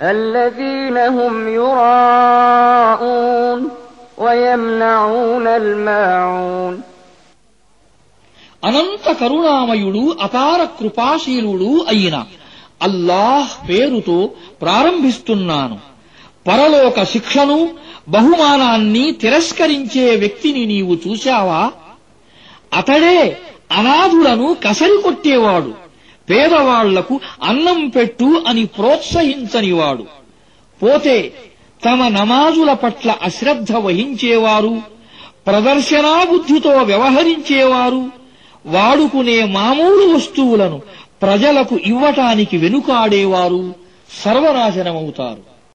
الذين هم يراءون ويمنعون الماعون అనంత కరుణామయుడు అపార కృపాశీలుడు అయిన అల్లాహ్ పేరుతో ప్రారంభిస్తున్నాను పరలోక శిక్షను బహుమానాన్ని తిరస్కరించే వ్యక్తిని నీవు చూశావా అతడే అనాథులను కసరికొట్టేవాడు పేదవాళ్ళకు అన్నం పెట్టు అని ప్రోత్సహించనివాడు. పోతే తమ నమాజుల పట్ల అశ్రద్ధ వహించేవారు ప్రదర్శనాబుద్ధితో వ్యవహరించేవారు వాడుకునే మామూలు వస్తువులను ప్రజలకు ఇవ్వటానికి వెనుకాడేవారు సర్వనాశనమవుతారు